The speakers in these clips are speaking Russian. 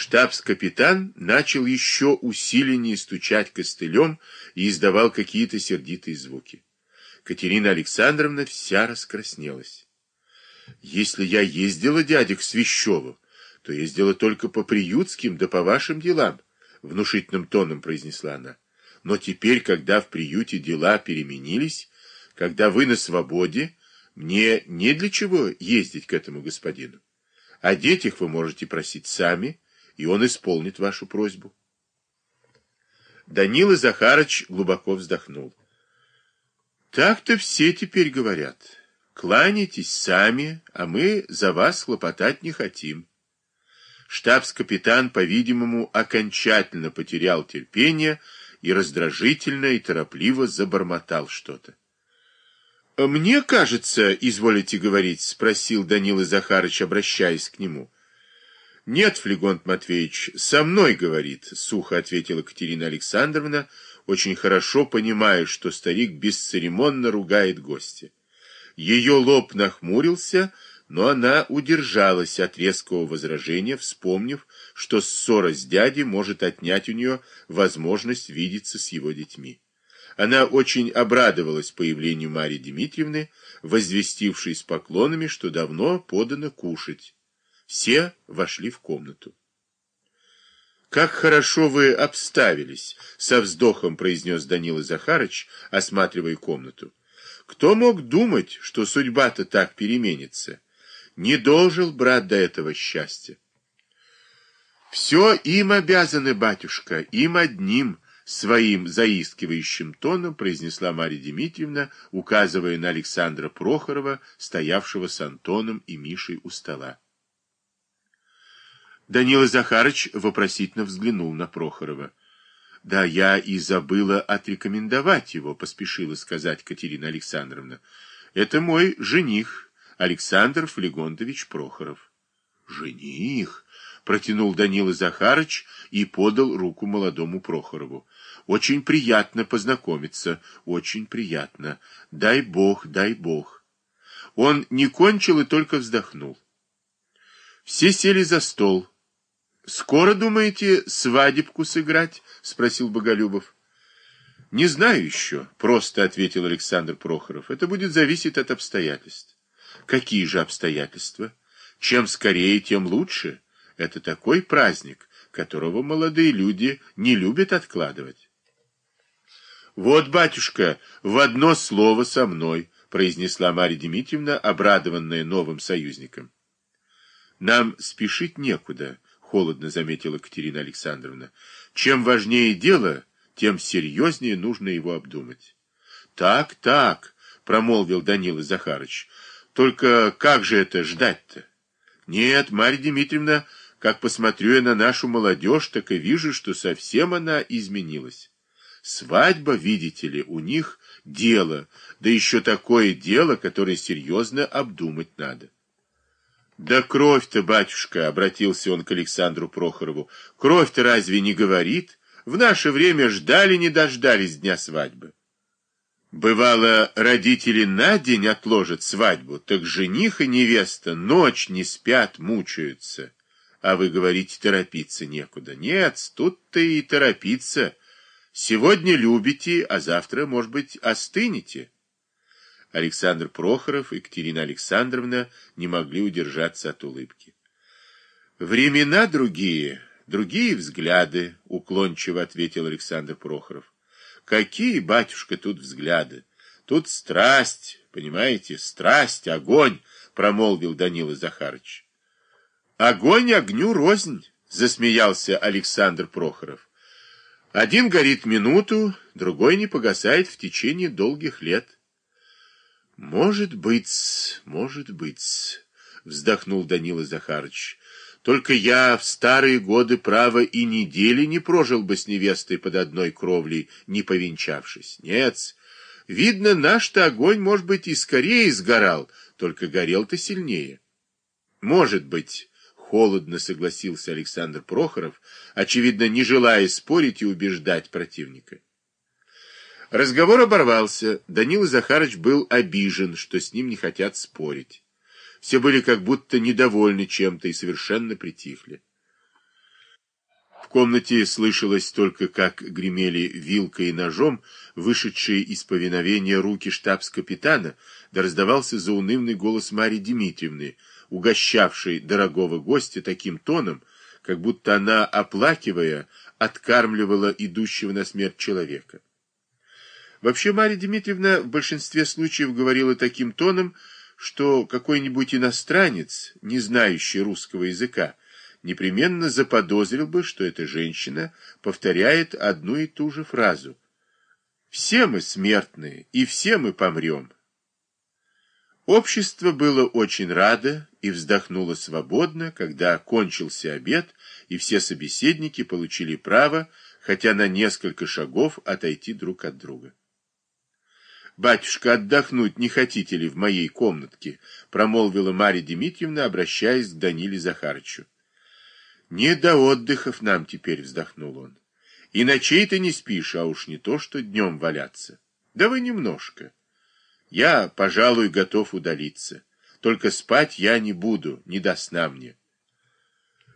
Штабс-капитан начал еще усиленнее стучать костылем и издавал какие-то сердитые звуки. Катерина Александровна вся раскраснелась. «Если я ездила, дядя, к Свящеву, то ездила только по приютским да по вашим делам», — внушительным тоном произнесла она. «Но теперь, когда в приюте дела переменились, когда вы на свободе, мне не для чего ездить к этому господину. О детях вы можете просить сами, и он исполнит вашу просьбу». Данила Захарыч глубоко вздохнул. Так-то все теперь говорят. Кланяйтесь сами, а мы за вас хлопотать не хотим. Штабс-капитан, по-видимому, окончательно потерял терпение и раздражительно и торопливо забормотал что-то. «Мне кажется, изволите говорить?» — спросил Данила Захарыч, обращаясь к нему. «Нет, Флегонт Матвеевич, со мной говорит», — сухо ответила Катерина Александровна, очень хорошо понимая, что старик бесцеремонно ругает гостя. Ее лоб нахмурился, но она удержалась от резкого возражения, вспомнив, что ссора с дядей может отнять у нее возможность видеться с его детьми. Она очень обрадовалась появлению Марьи Дмитриевны, возвестившей с поклонами, что давно подано кушать. Все вошли в комнату. «Как хорошо вы обставились!» — со вздохом произнес Данила Захарыч, осматривая комнату. «Кто мог думать, что судьба-то так переменится? Не должен брат до этого счастья». «Все им обязаны, батюшка, им одним!» Своим заискивающим тоном произнесла Марья Дмитриевна, указывая на Александра Прохорова, стоявшего с Антоном и Мишей у стола. Данила Захарыч вопросительно взглянул на Прохорова. — Да, я и забыла отрекомендовать его, — поспешила сказать Катерина Александровна. — Это мой жених, Александр Флегонтович Прохоров. — Жених? — протянул Данила Захарыч и подал руку молодому Прохорову. — Очень приятно познакомиться, очень приятно. Дай бог, дай бог. Он не кончил и только вздохнул. Все сели за стол. «Скоро, думаете, свадебку сыграть?» — спросил Боголюбов. «Не знаю еще», — просто ответил Александр Прохоров. «Это будет зависеть от обстоятельств». «Какие же обстоятельства? Чем скорее, тем лучше. Это такой праздник, которого молодые люди не любят откладывать». «Вот, батюшка, в одно слово со мной», — произнесла Марья Дмитриевна, обрадованная новым союзником. «Нам спешить некуда» холодно заметила Катерина Александровна. Чем важнее дело, тем серьезнее нужно его обдумать. Так, так, промолвил Данила Захарыч. Только как же это ждать-то? Нет, Марья Дмитриевна, как посмотрю я на нашу молодежь, так и вижу, что совсем она изменилась. Свадьба, видите ли, у них дело, да еще такое дело, которое серьезно обдумать надо. Да кровь-то, батюшка, обратился он к Александру Прохорову. Кровь-то разве не говорит? В наше время ждали не дождались дня свадьбы. Бывало, родители на день отложат свадьбу, так жених и невеста ночь не спят, мучаются. А вы говорите, торопиться некуда. Нет, тут-то и торопиться. Сегодня любите, а завтра, может быть, остынете. Александр Прохоров и Екатерина Александровна не могли удержаться от улыбки. «Времена другие, другие взгляды», — уклончиво ответил Александр Прохоров. «Какие, батюшка, тут взгляды? Тут страсть, понимаете, страсть, огонь», — промолвил Данила Захарыч. «Огонь огню рознь», — засмеялся Александр Прохоров. «Один горит минуту, другой не погасает в течение долгих лет». Может быть, может быть, вздохнул Данила Захарыч. Только я в старые годы, право, и недели не прожил бы с невестой под одной кровлей, не повенчавшись. Нет, видно, наш-то огонь, может быть, и скорее сгорал, только горел-то сильнее. Может быть, холодно согласился Александр Прохоров, очевидно, не желая спорить и убеждать противника. Разговор оборвался. Данила Захарыч был обижен, что с ним не хотят спорить. Все были как будто недовольны чем-то и совершенно притихли. В комнате слышалось только, как гремели вилкой и ножом вышедшие из повиновения руки штабс-капитана, да раздавался заунывный голос Марьи Дмитриевны, угощавшей дорогого гостя таким тоном, как будто она, оплакивая, откармливала идущего на смерть человека. Вообще Марья Дмитриевна в большинстве случаев говорила таким тоном, что какой-нибудь иностранец, не знающий русского языка, непременно заподозрил бы, что эта женщина повторяет одну и ту же фразу. «Все мы смертные, и все мы помрем». Общество было очень радо и вздохнуло свободно, когда кончился обед, и все собеседники получили право, хотя на несколько шагов, отойти друг от друга. «Батюшка, отдохнуть не хотите ли в моей комнатке?» — промолвила Марья Дмитриевна, обращаясь к Даниле Захарычу. «Не до отдыхов нам теперь», — вздохнул он. «И ночей ты не спишь, а уж не то, что днем валяться. Да вы немножко. Я, пожалуй, готов удалиться. Только спать я не буду, не до сна мне».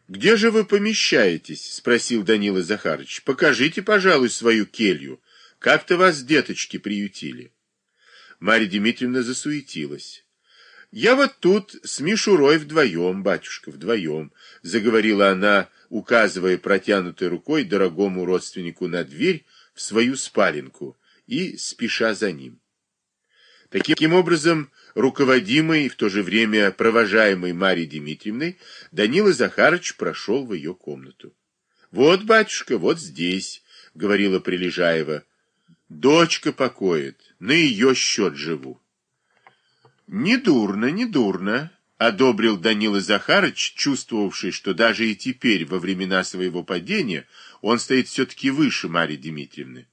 «Где же вы помещаетесь?» — спросил Данила Захарыч. «Покажите, пожалуй, свою келью. Как-то вас деточки приютили». Марья Дмитриевна засуетилась. «Я вот тут с Мишурой вдвоем, батюшка, вдвоем», — заговорила она, указывая протянутой рукой дорогому родственнику на дверь в свою спаленку и спеша за ним. Таким образом, руководимый и в то же время провожаемый Марьей Дмитриевной, Данила Захарыч прошел в ее комнату. «Вот, батюшка, вот здесь», — говорила Прилежаева, — Дочка покоит, на ее счет живу. Недурно, недурно, одобрил Данила Захарыч, чувствовавший, что даже и теперь, во времена своего падения, он стоит все-таки выше Марьи Дмитриевны.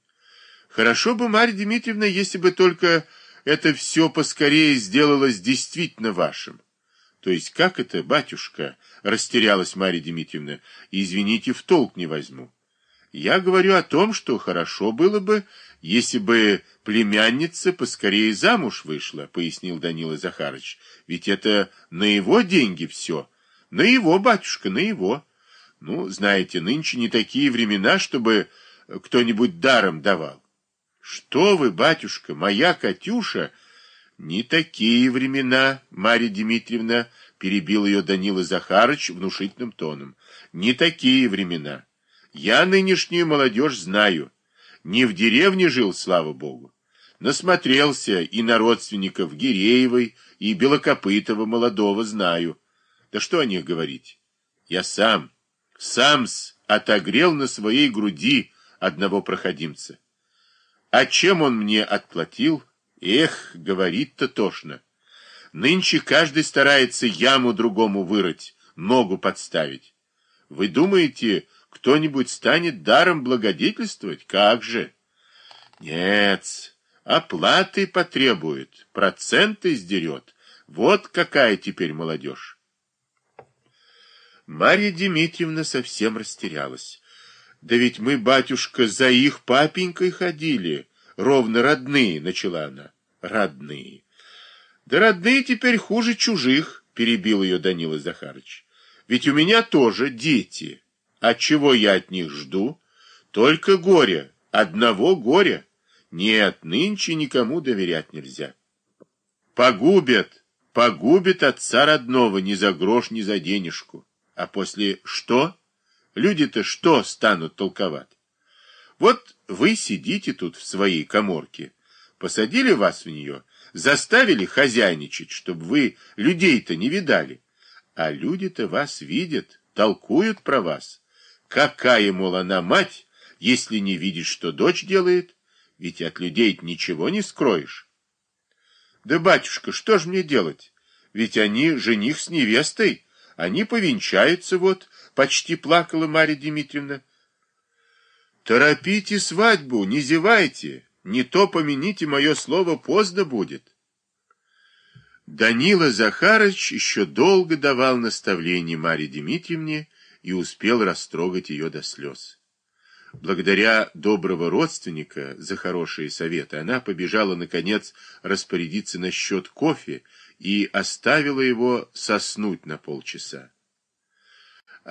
Хорошо бы, Марья Дмитриевна, если бы только это все поскорее сделалось действительно вашим. То есть, как это, батюшка, растерялась Марья Дмитриевна, извините, в толк не возьму. Я говорю о том, что хорошо было бы, если бы племянница поскорее замуж вышла, пояснил Данила Захарыч. Ведь это на его деньги все. На его, батюшка, на его. Ну, знаете, нынче не такие времена, чтобы кто-нибудь даром давал. Что вы, батюшка, моя Катюша... Не такие времена, Марья Дмитриевна, перебил ее Данила Захарыч внушительным тоном. Не такие времена. Я нынешнюю молодежь знаю. Не в деревне жил, слава богу. Насмотрелся и на родственников Гиреевой, и Белокопытова молодого знаю. Да что о них говорить? Я сам, сам-с отогрел на своей груди одного проходимца. А чем он мне отплатил? Эх, говорит-то тошно. Нынче каждый старается яму другому вырыть, ногу подставить. Вы думаете, кто-нибудь станет даром благодетельствовать? Как же? Нет, оплаты потребует, проценты сдерет. Вот какая теперь молодежь. Марья Дмитриевна совсем растерялась. Да ведь мы, батюшка, за их папенькой ходили, ровно родные, начала она. Родные. Да родные теперь хуже чужих, перебил ее Данила Захарыч. Ведь у меня тоже дети. А чего я от них жду? Только горе, одного горя. Нет, нынче никому доверять нельзя. Погубят, погубят отца родного ни за грош, ни за денежку. А после что? Люди-то что станут толковать? Вот вы сидите тут в своей коморке, посадили вас в нее, заставили хозяйничать, чтобы вы людей-то не видали. А люди-то вас видят, толкуют про вас. Какая, мол, она мать, если не видит, что дочь делает? Ведь от людей ничего не скроешь. Да, батюшка, что ж мне делать? Ведь они жених с невестой, они повенчаются вот, почти плакала Марья Дмитриевна. Торопите свадьбу, не зевайте, не то помяните мое слово, поздно будет. Данила Захарыч еще долго давал наставления Марье Дмитриевне, и успел растрогать ее до слез. Благодаря доброго родственника за хорошие советы она побежала, наконец, распорядиться насчет кофе и оставила его соснуть на полчаса.